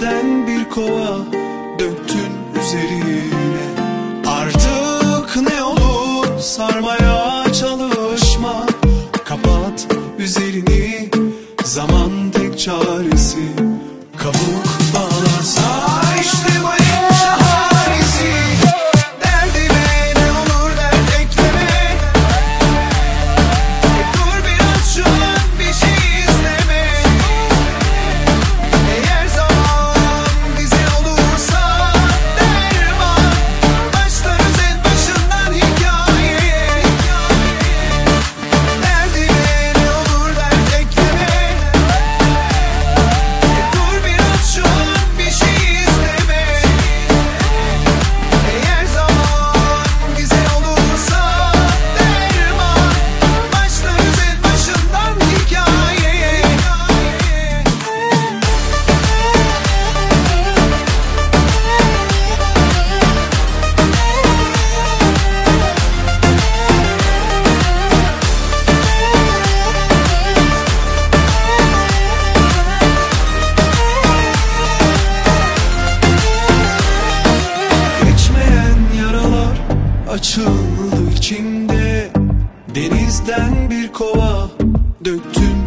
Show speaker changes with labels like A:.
A: denizden bir kova. Bir kova döktüm